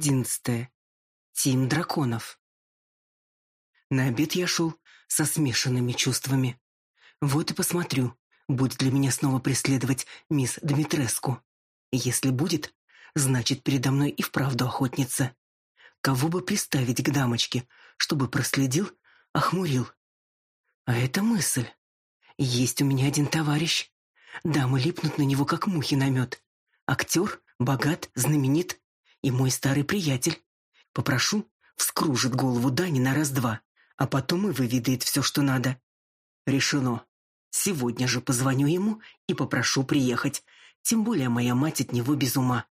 одиннадцатое. Тим драконов. На обед я шел со смешанными чувствами. Вот и посмотрю, будет ли меня снова преследовать мисс Дмитреску. Если будет, значит, передо мной и вправду охотница. Кого бы приставить к дамочке, чтобы проследил, охмурил. А это мысль. Есть у меня один товарищ. Дамы липнут на него, как мухи на мед. Актер, богат, знаменит. И мой старый приятель. Попрошу, вскружит голову Дани на раз-два, а потом и выведает все, что надо. Решено. Сегодня же позвоню ему и попрошу приехать. Тем более моя мать от него без ума.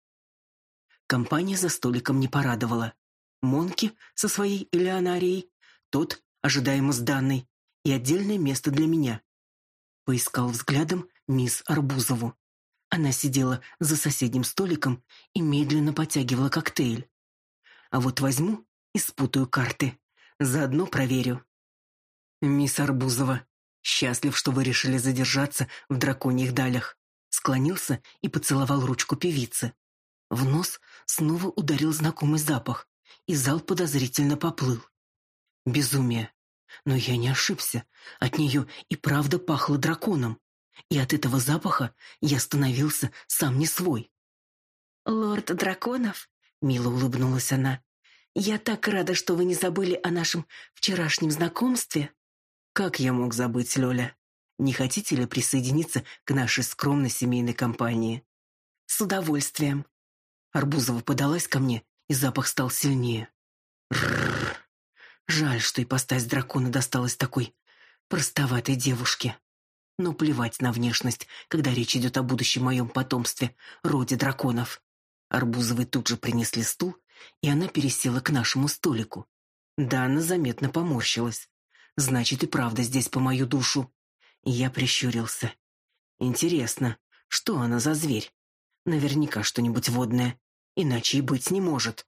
Компания за столиком не порадовала. Монки со своей Элеонарией, тот, ожидаемо с Данной, и отдельное место для меня. Поискал взглядом мисс Арбузову. Она сидела за соседним столиком и медленно потягивала коктейль. А вот возьму и спутаю карты. Заодно проверю. Мисс Арбузова, счастлив, что вы решили задержаться в драконьих далях. Склонился и поцеловал ручку певицы. В нос снова ударил знакомый запах, и зал подозрительно поплыл. Безумие. Но я не ошибся. От нее и правда пахло драконом. И от этого запаха я становился сам не свой. «Лорд драконов?» — мило улыбнулась она. «Я так рада, что вы не забыли о нашем вчерашнем знакомстве». «Как я мог забыть, Лёля? Не хотите ли присоединиться к нашей скромной семейной компании?» «С удовольствием». Арбузова подалась ко мне, и запах стал сильнее. Рррр. Жаль, что ипостась дракона досталась такой простоватой девушке. Но плевать на внешность, когда речь идет о будущем моем потомстве, роде драконов. Арбузовой тут же принесли стул, и она пересела к нашему столику. Дана заметно поморщилась. Значит, и правда здесь по мою душу. Я прищурился. Интересно, что она за зверь? Наверняка что-нибудь водное. Иначе и быть не может.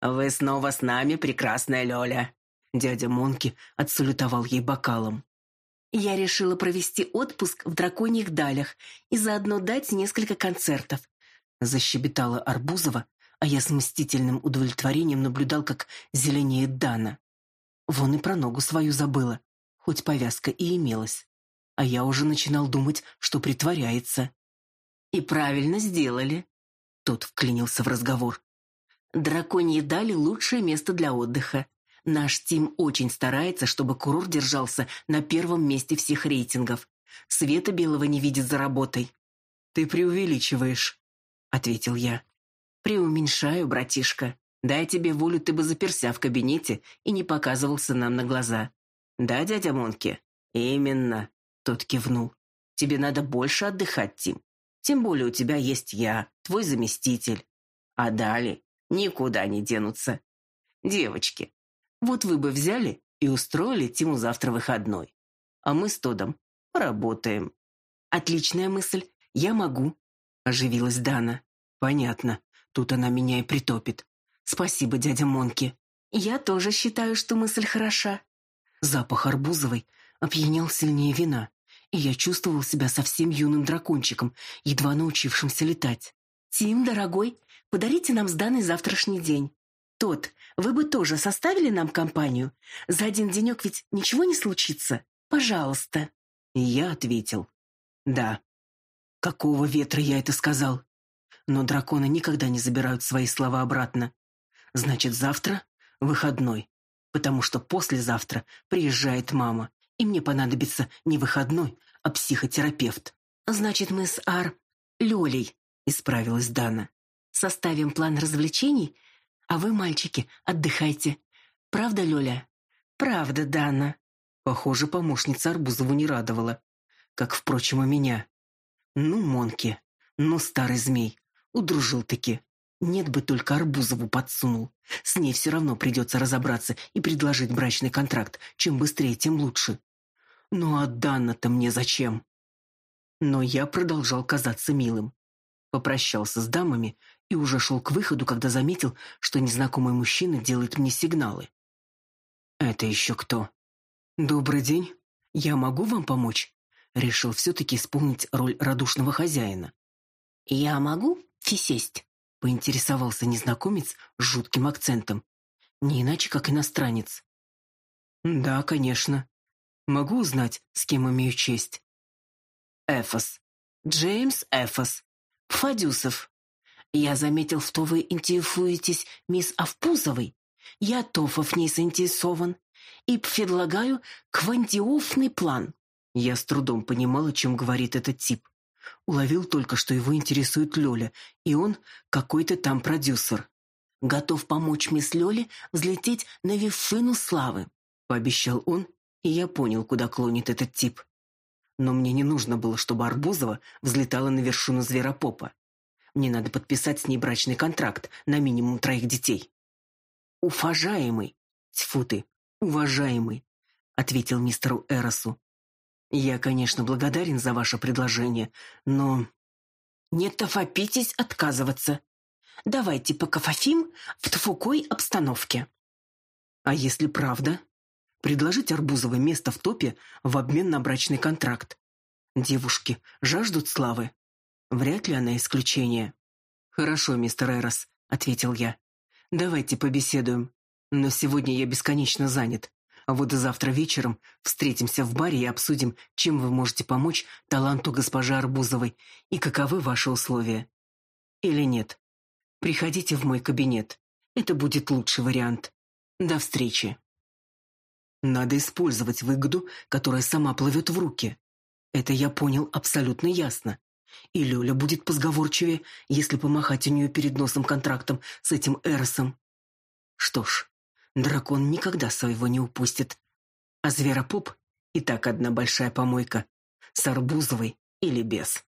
«Вы снова с нами, прекрасная Лёля!» Дядя Монки отсалютовал ей бокалом. «Я решила провести отпуск в драконьих далях и заодно дать несколько концертов», защебетала Арбузова, а я с мстительным удовлетворением наблюдал, как зеленеет Дана. Вон и про ногу свою забыла, хоть повязка и имелась. А я уже начинал думать, что притворяется. «И правильно сделали», — тот вклинился в разговор. «Драконьи дали лучшее место для отдыха. Наш Тим очень старается, чтобы курорт держался на первом месте всех рейтингов. Света белого не видит за работой. Ты преувеличиваешь, ответил я. Преуменьшаю, братишка. Дай тебе волю, ты бы заперся в кабинете и не показывался нам на глаза. Да, дядя Монки? Именно, тот кивнул. Тебе надо больше отдыхать, Тим. Тем более у тебя есть я, твой заместитель. А далее никуда не денутся. Девочки, вот вы бы взяли и устроили Тиму завтра выходной. А мы с Тодом поработаем. Отличная мысль. Я могу. Оживилась Дана. Понятно. Тут она меня и притопит. Спасибо, дядя Монки. Я тоже считаю, что мысль хороша. Запах арбузовой опьянял сильнее вина, и я чувствовал себя совсем юным дракончиком, едва научившимся летать. «Тим, дорогой, подарите нам с Даной завтрашний день. Тот, вы бы тоже составили нам компанию? За один денек ведь ничего не случится. Пожалуйста. Я ответил. Да. Какого ветра я это сказал? Но драконы никогда не забирают свои слова обратно. Значит, завтра выходной, потому что послезавтра приезжает мама, и мне понадобится не выходной, а психотерапевт. Значит, мы с Ар Лёлей, исправилась Дана. Составим план развлечений а вы, мальчики, отдыхайте. Правда, Лёля? Правда, Дана. Похоже, помощница Арбузову не радовала. Как, впрочем, и меня. Ну, Монки, ну, старый змей, удружил-таки. Нет бы только Арбузову подсунул. С ней все равно придется разобраться и предложить брачный контракт. Чем быстрее, тем лучше. Ну а Дана-то мне зачем? Но я продолжал казаться милым. Попрощался с дамами и уже шел к выходу, когда заметил, что незнакомый мужчина делает мне сигналы. «Это еще кто?» «Добрый день. Я могу вам помочь?» Решил все-таки исполнить роль радушного хозяина. «Я могу сесть?» Поинтересовался незнакомец с жутким акцентом. Не иначе, как иностранец. Да, конечно. Могу узнать, с кем имею честь? Эфос. Джеймс Эфос. Фадюсов. Я заметил, что вы интересуетесь мисс Авпузовой. Я тоже в ней заинтересован. И предлагаю квантиофный план. Я с трудом понимал, о чем говорит этот тип. Уловил только, что его интересует Лёля, и он какой-то там продюсер. Готов помочь мисс Лёле взлететь на вершину славы, пообещал он, и я понял, куда клонит этот тип. Но мне не нужно было, чтобы Арбузова взлетала на вершину зверопопа. Мне надо подписать с ней брачный контракт на минимум троих детей. Уважаемый, тьфу ты, уважаемый, ответил мистеру Эросу. Я, конечно, благодарен за ваше предложение, но не торопитесь отказываться. Давайте покафофим в тфукой обстановке. А если правда? Предложить Арбузовой место в топе в обмен на брачный контракт. Девушки жаждут славы. Вряд ли она исключение. Хорошо, мистер Эрос, ответил я. Давайте побеседуем. Но сегодня я бесконечно занят. А вот завтра вечером встретимся в баре и обсудим, чем вы можете помочь таланту госпожи Арбузовой и каковы ваши условия. Или нет. Приходите в мой кабинет. Это будет лучший вариант. До встречи. Надо использовать выгоду, которая сама плывет в руки. Это я понял абсолютно ясно. И Лёля будет позговорчивее, если помахать у нее перед носом контрактом с этим Эросом. Что ж, Дракон никогда своего не упустит. А зверопоп и так одна большая помойка. С Арбузовой или без.